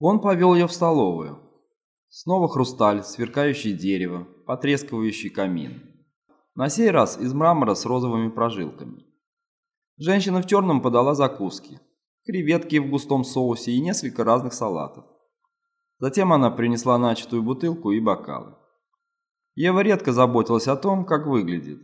Он повел ее в столовую. Снова хрусталь, сверкающее дерево, потрескивающий камин. На сей раз из мрамора с розовыми прожилками. Женщина в черном подала закуски. Креветки в густом соусе и несколько разных салатов. Затем она принесла начатую бутылку и бокалы. Ева редко заботилась о том, как выглядит,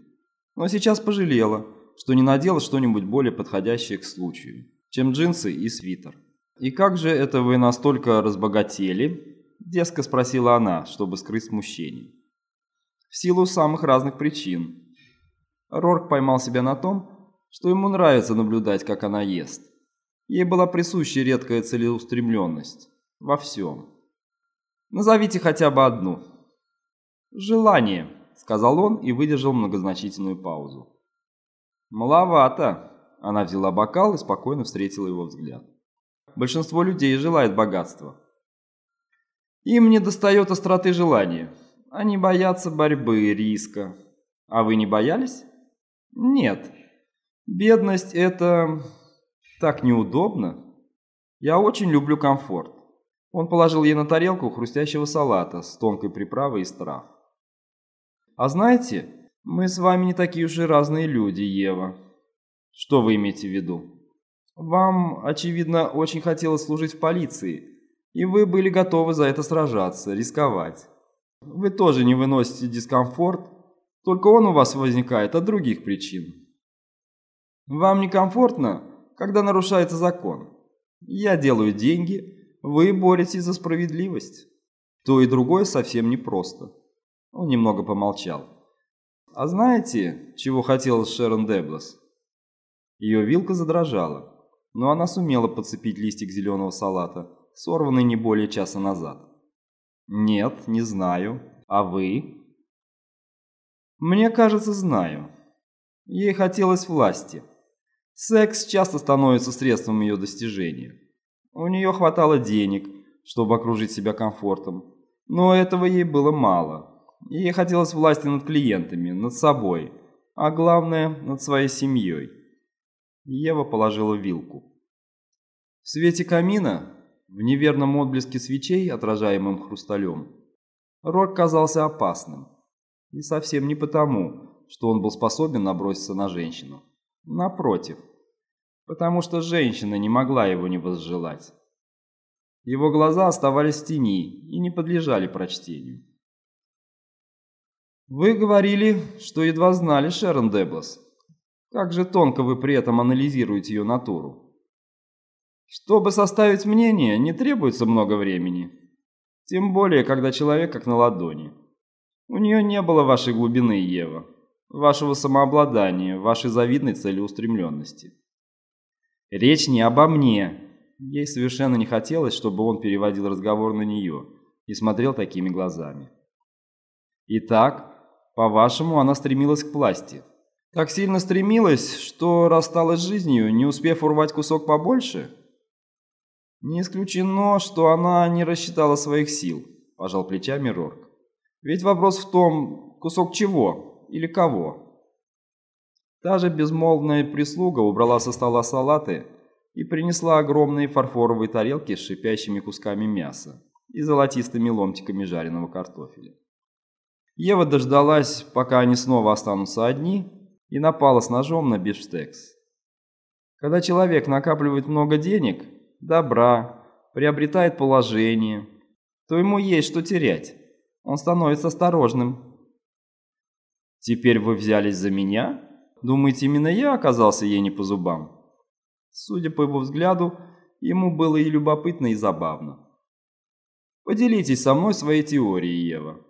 но сейчас пожалела, что не надела что-нибудь более подходящее к случаю, чем джинсы и свитер. «И как же это вы настолько разбогатели?» – дерзко спросила она, чтобы скрыть смущение. «В силу самых разных причин». Рорк поймал себя на том, что ему нравится наблюдать, как она ест. Ей была присуща редкая целеустремленность. Во всем. Назовите хотя бы одну. Желание, сказал он и выдержал многозначительную паузу. Маловато. Она взяла бокал и спокойно встретила его взгляд. Большинство людей желает богатства. Им не достает остроты желания. Они боятся борьбы, риска. А вы не боялись? Нет. Бедность – это так неудобно. Я очень люблю комфорт. Он положил ей на тарелку хрустящего салата с тонкой приправой из трав. «А знаете, мы с вами не такие уж и разные люди, Ева». «Что вы имеете в виду?» «Вам, очевидно, очень хотелось служить в полиции, и вы были готовы за это сражаться, рисковать. Вы тоже не выносите дискомфорт, только он у вас возникает от других причин. Вам некомфортно, когда нарушается закон. Я делаю деньги, вы боретесь за справедливость. То и другое совсем непросто. Он немного помолчал. А знаете, чего хотела Шерон Деблас? Ее вилка задрожала, но она сумела подцепить листик зеленого салата, сорванный не более часа назад. Нет, не знаю. А вы? Мне кажется, знаю. Ей хотелось власти. Секс часто становится средством ее достижения. У нее хватало денег, чтобы окружить себя комфортом, но этого ей было мало. Ей хотелось власти над клиентами, над собой, а главное, над своей семьей. Ева положила вилку. В свете камина, в неверном отблеске свечей, отражаемым хрусталем, Рок казался опасным. И совсем не потому, что он был способен наброситься на женщину. Напротив – потому что женщина не могла его не возжелать. Его глаза оставались в тени и не подлежали прочтению. «Вы говорили, что едва знали Шерон Деблас. Как же тонко вы при этом анализируете ее натуру. Чтобы составить мнение, не требуется много времени. Тем более, когда человек как на ладони. У нее не было вашей глубины, Ева, вашего самообладания, вашей завидной целеустремленности. Речь не обо мне. Ей совершенно не хотелось, чтобы он переводил разговор на нее и смотрел такими глазами. Итак, по-вашему, она стремилась к пласти. Так сильно стремилась, что рассталась с жизнью, не успев урвать кусок побольше? Не исключено, что она не рассчитала своих сил, пожал плечами Рорк. Ведь вопрос в том, кусок чего или кого. Та же безмолвная прислуга убрала со стола салаты и принесла огромные фарфоровые тарелки с шипящими кусками мяса и золотистыми ломтиками жареного картофеля. Ева дождалась, пока они снова останутся одни, и напала с ножом на бифштекс. Когда человек накапливает много денег, добра, приобретает положение, то ему есть что терять. Он становится осторожным. «Теперь вы взялись за меня?» Думаете, именно я оказался ей не по зубам? Судя по его взгляду, ему было и любопытно, и забавно. Поделитесь со мной своей теорией, Ева.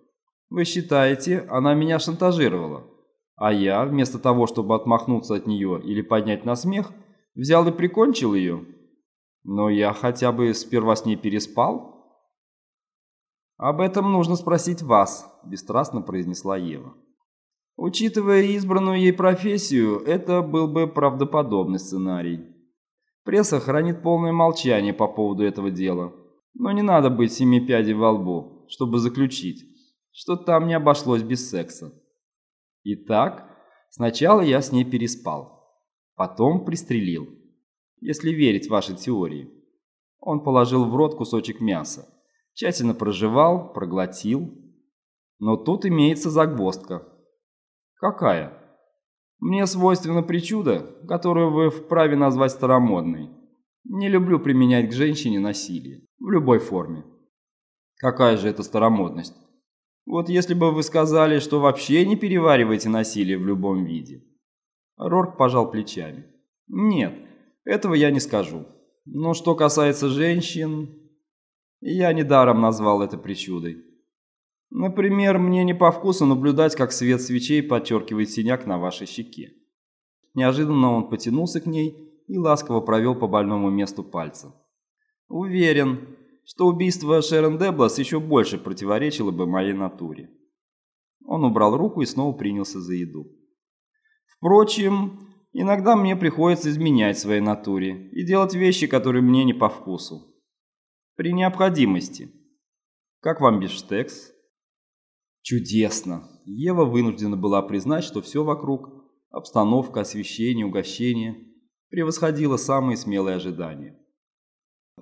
Вы считаете, она меня шантажировала, а я, вместо того, чтобы отмахнуться от нее или поднять на смех, взял и прикончил ее? Но я хотя бы сперва с ней переспал? Об этом нужно спросить вас, бесстрастно произнесла Ева. Учитывая избранную ей профессию, это был бы правдоподобный сценарий. Пресса хранит полное молчание по поводу этого дела. Но не надо быть семи пядей во лбу, чтобы заключить, что там не обошлось без секса. Итак, сначала я с ней переспал. Потом пристрелил. Если верить вашей теории. Он положил в рот кусочек мяса, тщательно прожевал, проглотил. Но тут имеется загвоздка. Какая? Мне свойственна причуда, которую вы вправе назвать старомодной. Не люблю применять к женщине насилие. В любой форме. Какая же это старомодность? Вот если бы вы сказали, что вообще не перевариваете насилие в любом виде. Рорк пожал плечами. Нет, этого я не скажу. Но что касается женщин, я недаром назвал это причудой. Например, мне не по вкусу наблюдать, как свет свечей подчеркивает синяк на вашей щеке. Неожиданно он потянулся к ней и ласково провел по больному месту пальцем. Уверен, что убийство Шерон Деблас еще больше противоречило бы моей натуре. Он убрал руку и снова принялся за еду. Впрочем, иногда мне приходится изменять своей натуре и делать вещи, которые мне не по вкусу. При необходимости. Как вам бифштекс? Чудесно. Ева вынуждена была признать, что все вокруг, обстановка, освещение, угощение, превосходило самые смелые ожидания.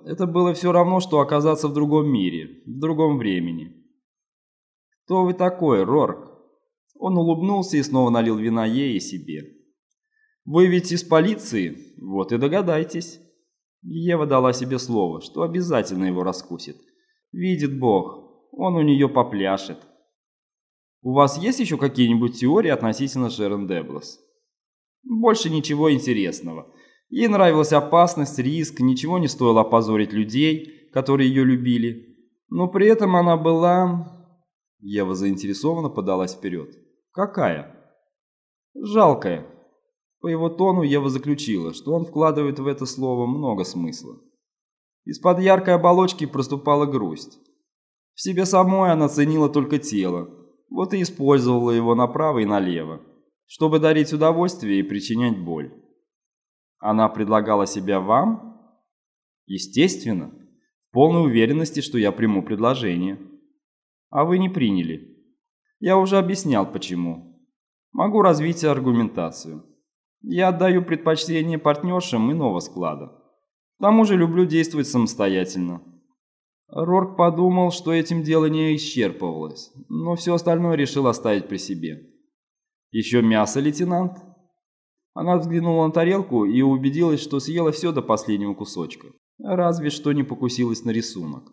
Это было все равно, что оказаться в другом мире, в другом времени. «Кто вы такой, Рорк?» Он улыбнулся и снова налил вина ей и себе. «Вы ведь из полиции? Вот и догадайтесь». Ева дала себе слово, что обязательно его раскусит. Видит Бог, он у нее попляшет. У вас есть еще какие-нибудь теории относительно Шерон Деблас? Больше ничего интересного. Ей нравилась опасность, риск, ничего не стоило опозорить людей, которые ее любили. Но при этом она была... Ева заинтересованно подалась вперед. Какая? Жалкая. По его тону Ева заключила, что он вкладывает в это слово много смысла. Из-под яркой оболочки проступала грусть. В себе самой она ценила только тело, вот и использовала его направо и налево, чтобы дарить удовольствие и причинять боль. Она предлагала себя вам? Естественно, в полной уверенности, что я приму предложение. А вы не приняли. Я уже объяснял, почему. Могу развить аргументацию. Я отдаю предпочтение партнершам иного склада. К тому же люблю действовать самостоятельно. Рорк подумал, что этим дело не исчерпывалось, но все остальное решил оставить при себе. «Еще мясо, лейтенант?» Она взглянула на тарелку и убедилась, что съела все до последнего кусочка. Разве что не покусилась на рисунок.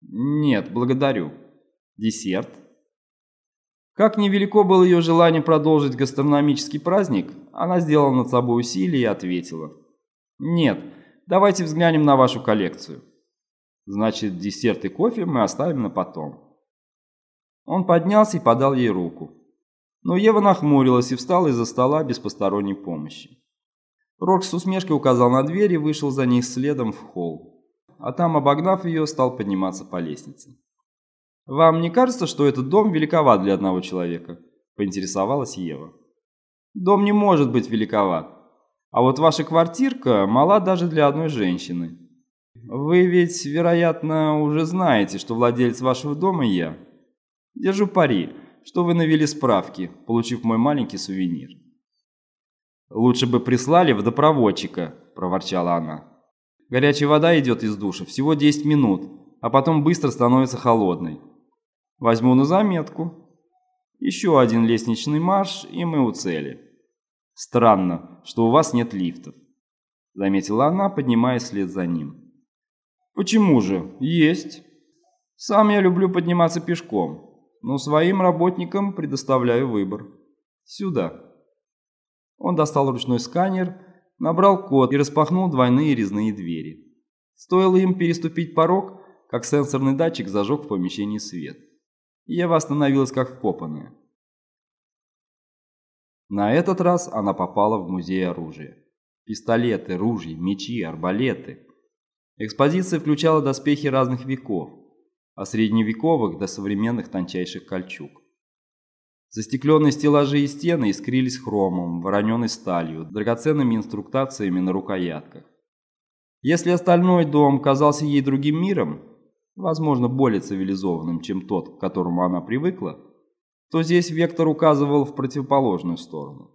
«Нет, благодарю. Десерт?» Как невелико было ее желание продолжить гастрономический праздник, она сделала над собой усилие и ответила. «Нет, давайте взглянем на вашу коллекцию». Значит, десерт и кофе мы оставим на потом. Он поднялся и подал ей руку. Но Ева нахмурилась и встала из-за стола без посторонней помощи. Рокс с усмешкой указал на дверь и вышел за ней следом в холл. А там, обогнав ее, стал подниматься по лестнице. «Вам не кажется, что этот дом великоват для одного человека?» – поинтересовалась Ева. «Дом не может быть великоват. А вот ваша квартирка мала даже для одной женщины. Вы ведь, вероятно, уже знаете, что владелец вашего дома я. Держу пари, что вы навели справки, получив мой маленький сувенир. Лучше бы прислали водопроводчика, проворчала она. Горячая вода идет из душа всего 10 минут, а потом быстро становится холодной. Возьму на заметку. Еще один лестничный марш, и мы у цели. Странно, что у вас нет лифтов, заметила она, поднимаясь вслед за ним. Почему же? Есть. Сам я люблю подниматься пешком, но своим работникам предоставляю выбор. Сюда. Он достал ручной сканер, набрал код и распахнул двойные резные двери. Стоило им переступить порог, как сенсорный датчик зажег в помещении свет. Ева остановилась как вкопанная. На этот раз она попала в музей оружия. Пистолеты, ружья, мечи, арбалеты – Экспозиция включала доспехи разных веков, от средневековых до современных тончайших кольчуг. Застекленные стеллажи и стены искрились хромом, вороненой сталью, драгоценными инструктациями на рукоятках. Если остальной дом казался ей другим миром, возможно, более цивилизованным, чем тот, к которому она привыкла, то здесь Вектор указывал в противоположную сторону.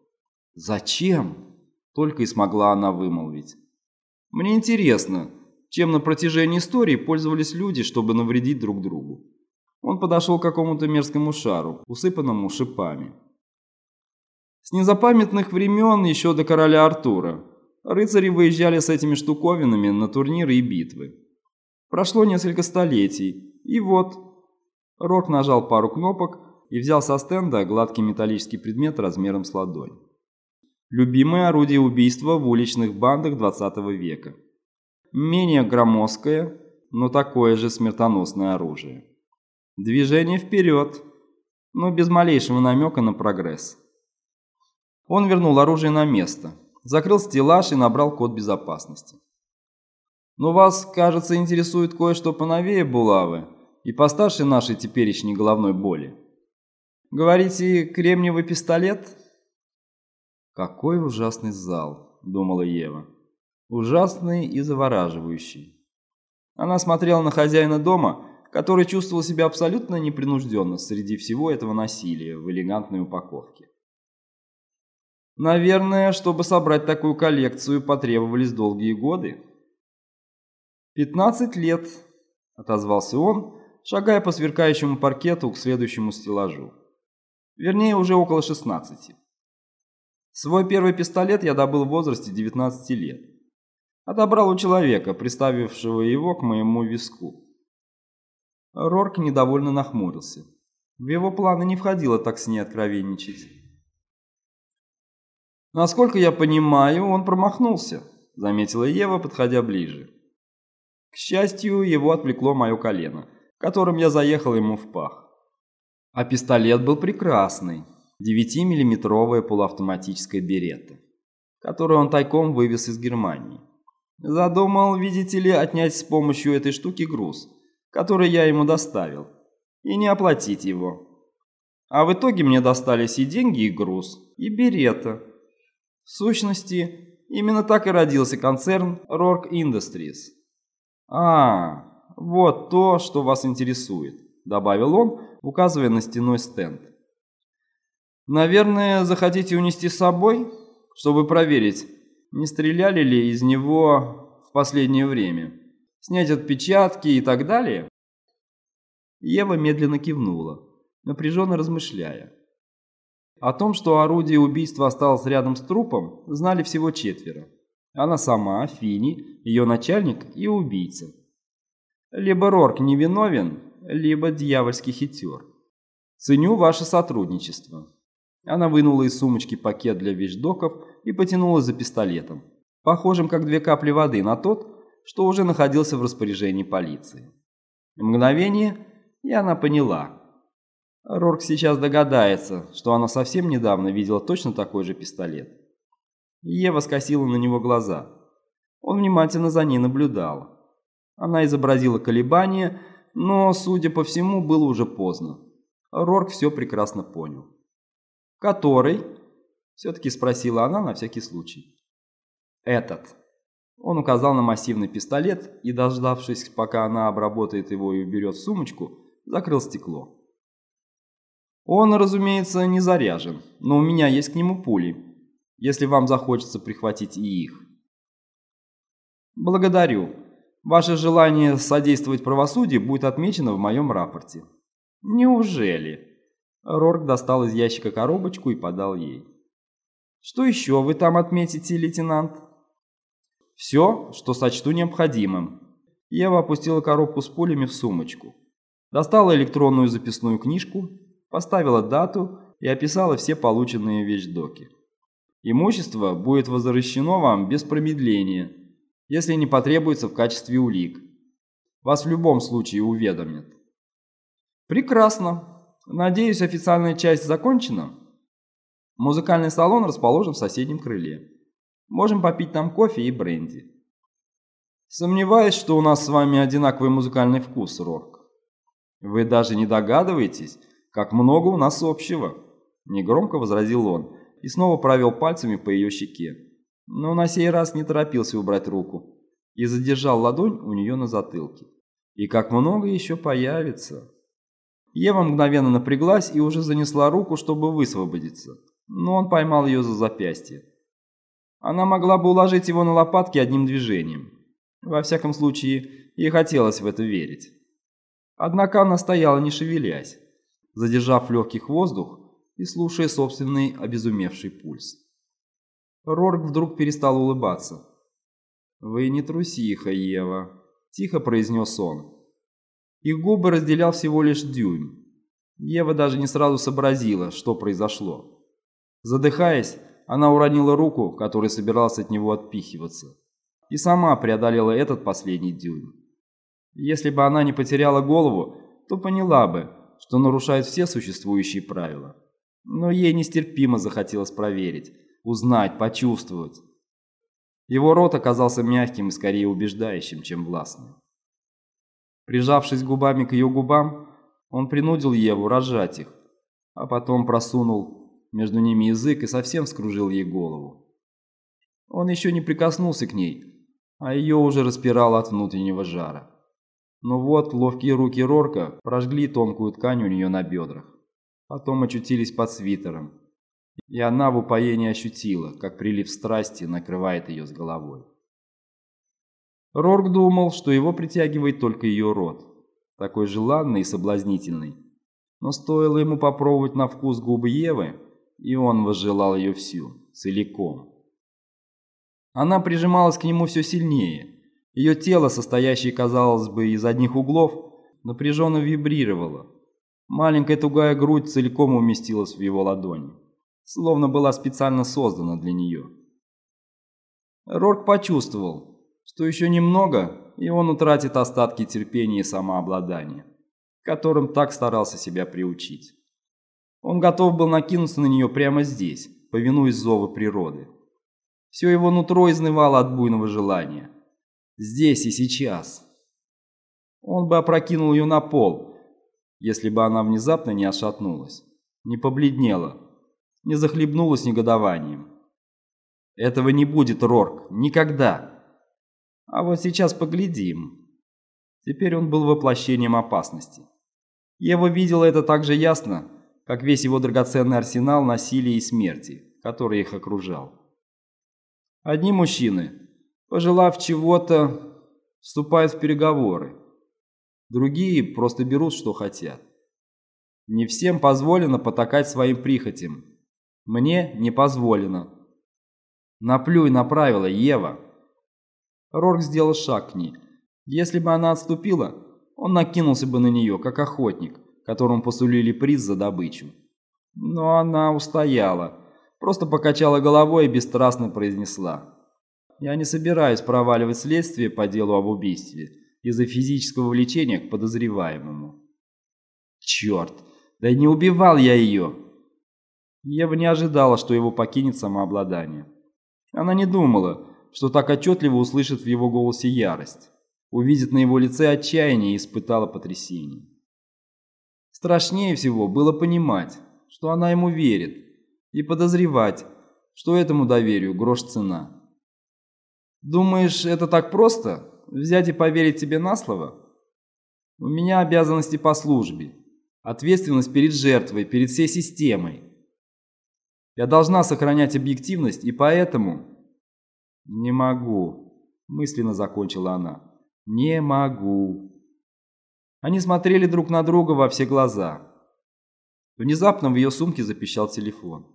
«Зачем?» – только и смогла она вымолвить. «Мне интересно, чем на протяжении истории пользовались люди, чтобы навредить друг другу. Он подошел к какому-то мерзкому шару, усыпанному шипами. С незапамятных времен, еще до короля Артура, рыцари выезжали с этими штуковинами на турниры и битвы. Прошло несколько столетий, и вот... Рок нажал пару кнопок и взял со стенда гладкий металлический предмет размером с ладонь. Любимое орудие убийства в уличных бандах 20 века. Менее громоздкое, но такое же смертоносное оружие. Движение вперед, но без малейшего намека на прогресс. Он вернул оружие на место, закрыл стеллаж и набрал код безопасности. Но вас, кажется, интересует кое-что поновее булавы и постарше нашей теперешней головной боли. Говорите, кремниевый пистолет? Какой ужасный зал, думала Ева. Ужасный и завораживающий. Она смотрела на хозяина дома который чувствовал себя абсолютно непринужденно среди всего этого насилия в элегантной упаковке. Наверное, чтобы собрать такую коллекцию, потребовались долгие годы. «Пятнадцать лет», — отозвался он, шагая по сверкающему паркету к следующему стеллажу. Вернее, уже около шестнадцати. Свой первый пистолет я добыл в возрасте 19 лет. Отобрал у человека, приставившего его к моему виску. Рорк недовольно нахмурился. В его планы не входило так с ней откровенничать. «Насколько я понимаю, он промахнулся», — заметила Ева, подходя ближе. К счастью, его отвлекло мое колено, которым я заехал ему в пах. А пистолет был прекрасный, 9-миллиметровая полуавтоматическая беретта, которую он тайком вывез из Германии. Задумал, видите ли, отнять с помощью этой штуки груз — который я ему доставил, и не оплатить его. А в итоге мне достались и деньги, и груз, и берета. В сущности, именно так и родился концерн Rourke Industries. «А, вот то, что вас интересует», — добавил он, указывая на стеной стенд. «Наверное, захотите унести с собой, чтобы проверить, не стреляли ли из него в последнее время?» снять отпечатки и так далее?» Ева медленно кивнула, напряженно размышляя. О том, что орудие убийства осталось рядом с трупом, знали всего четверо. Она сама, Фини, ее начальник и убийца. Либо Рорк невиновен, либо дьявольский хитер. Ценю ваше сотрудничество. Она вынула из сумочки пакет для вещдоков и потянула за пистолетом, похожим как две капли воды на тот, что уже находился в распоряжении полиции. Мгновение, и она поняла. Рорк сейчас догадается, что она совсем недавно видела точно такой же пистолет. Ева скосила на него глаза. Он внимательно за ней наблюдал. Она изобразила колебания, но, судя по всему, было уже поздно. Рорк все прекрасно понял. «Который?» – все-таки спросила она на всякий случай. «Этот», он указал на массивный пистолет и, дождавшись, пока она обработает его и уберет в сумочку, закрыл стекло. Он, разумеется, не заряжен, но у меня есть к нему пули, если вам захочется прихватить и их. Благодарю. Ваше желание содействовать правосудию будет отмечено в моем рапорте. Неужели? Рорк достал из ящика коробочку и подал ей. Что еще вы там отметите, лейтенант? Все, что сочту необходимым. Ева опустила коробку с пулями в сумочку. Достала электронную записную книжку, поставила дату и описала все полученные вещдоки. Имущество будет возвращено вам без промедления, если не потребуется в качестве улик. Вас в любом случае уведомят. Прекрасно. Надеюсь, официальная часть закончена? Музыкальный салон расположен в соседнем крыле. Можем попить там кофе и бренди. Сомневаюсь, что у нас с вами одинаковый музыкальный вкус, Рорк. Вы даже не догадываетесь, как много у нас общего, негромко возразил он и снова провел пальцами по ее щеке. Но на сей раз не торопился убрать руку и задержал ладонь у нее на затылке. И как много еще появится. Ева мгновенно напряглась и уже занесла руку, чтобы высвободиться, но он поймал ее за запястье. Она могла бы уложить его на лопатки одним движением. Во всяком случае, ей хотелось в это верить. Однако она стояла не шевелясь, задержав легких воздух и слушая собственный обезумевший пульс. Рорк вдруг перестал улыбаться. «Вы не трусиха, Ева», – тихо произнес он. Их губы разделял всего лишь дюйм. Ева даже не сразу сообразила, что произошло. Задыхаясь, она уронила руку, которой собиралась от него отпихиваться, и сама преодолела этот последний дюйм. Если бы она не потеряла голову, то поняла бы, что нарушает все существующие правила. Но ей нестерпимо захотелось проверить, узнать, почувствовать. Его рот оказался мягким и скорее убеждающим, чем властным. Прижавшись губами к ее губам, он принудил Еву разжать их, а потом просунул между ними язык и совсем скружил ей голову. Он еще не прикоснулся к ней, а ее уже распирало от внутреннего жара. Но вот ловкие руки Рорка прожгли тонкую ткань у нее на бедрах. Потом очутились под свитером. И она в упоении ощутила, как прилив страсти накрывает ее с головой. Рорк думал, что его притягивает только ее рот, такой желанный и соблазнительный. Но стоило ему попробовать на вкус губы Евы, и он возжелал ее всю, целиком. Она прижималась к нему все сильнее, ее тело, состоящее, казалось бы, из одних углов, напряженно вибрировало. Маленькая тугая грудь целиком уместилась в его ладони, словно была специально создана для нее. Рорк почувствовал, что еще немного, и он утратит остатки терпения и самообладания, которым так старался себя приучить. Он готов был накинуться на нее прямо здесь, повинуясь зову природы. Все его нутро изнывало от буйного желания. Здесь и сейчас. Он бы опрокинул ее на пол, если бы она внезапно не отшатнулась, не побледнела, не захлебнулась негодованием. Этого не будет, Рорк, никогда. А вот сейчас поглядим. Теперь он был воплощением опасности. Ева видела это так же ясно, как весь его драгоценный арсенал насилия и смерти, который их окружал. Одни мужчины пожелав чего-то, вступают в переговоры. Другие просто берут, что хотят. Не всем позволено потакать своим прихотям. Мне не позволено. Наплюй на правила, Ева. Рорк сделал шаг к ней. Если бы она отступила, он накинулся бы на нее, как охотник, которому посулили приз за добычу. Но она устояла, просто покачала головой и бесстрастно произнесла. Я не собираюсь проваливать следствие по делу об убийстве из-за физического влечения к подозреваемому. Черт, да не убивал я ее. Ева не ожидала, что его покинет самообладание. Она не думала, что так отчетливо услышит в его голосе ярость, увидит на его лице отчаяние и испытала потрясение. Страшнее всего было понимать, что она ему верит, и подозревать, что этому доверию грош цена. Думаешь, это так просто? Взять и поверить тебе на слово? У меня обязанности по службе. Ответственность перед жертвой, перед всей системой. Я должна сохранять объективность, и поэтому... Не могу, мысленно закончила она. Не могу. Они смотрели друг на друга во все глаза. Внезапно в ее сумке запищал телефон.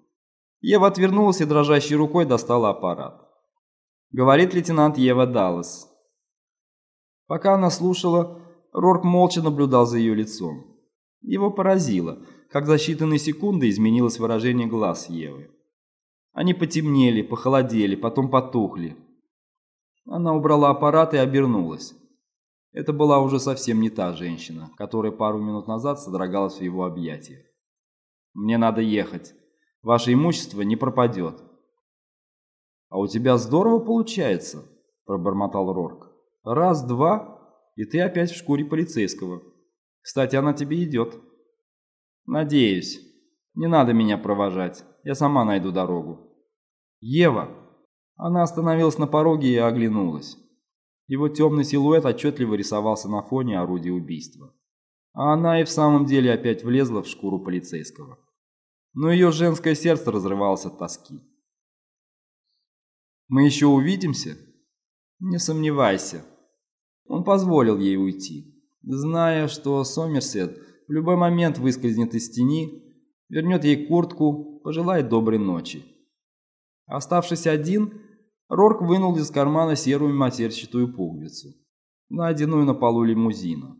Ева отвернулась и дрожащей рукой достала аппарат говорит лейтенант Ева Даллас. Пока она слушала, Рорк молча наблюдал за ее лицом. Его поразило, как за считанные секунды изменилось выражение глаз Евы. Они потемнели, похолодели, потом потухли. Она убрала аппарат и обернулась. Это была уже совсем не та женщина, которая пару минут назад содрогалась в его объятиях. «Мне надо ехать. Ваше имущество не пропадет. «А у тебя здорово получается», – пробормотал Рорк. «Раз, два, и ты опять в шкуре полицейского. Кстати, она тебе идет». «Надеюсь. Не надо меня провожать. Я сама найду дорогу». «Ева!» Она остановилась на пороге и оглянулась. Его темный силуэт отчетливо рисовался на фоне орудия убийства. А она и в самом деле опять влезла в шкуру полицейского. Но ее женское сердце разрывалось от тоски. Мы еще увидимся? Не сомневайся. он позволил ей уйти, зная, что Сомерсет в любой момент выскользнет из тени, вернет ей куртку, пожелает доброй ночи. Оставшись один, Рорк вынул из кармана серую матерчатую пуговицу, найденную на полу лимузина.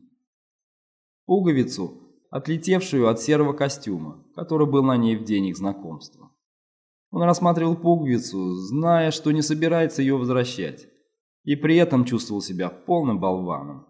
Пуговицу, отлетевшую от серого костюма, который был на ней в день их знакомства. Он рассматривал пуговицу, зная, что не собирается ее возвращать, и при этом чувствовал себя полным болваном.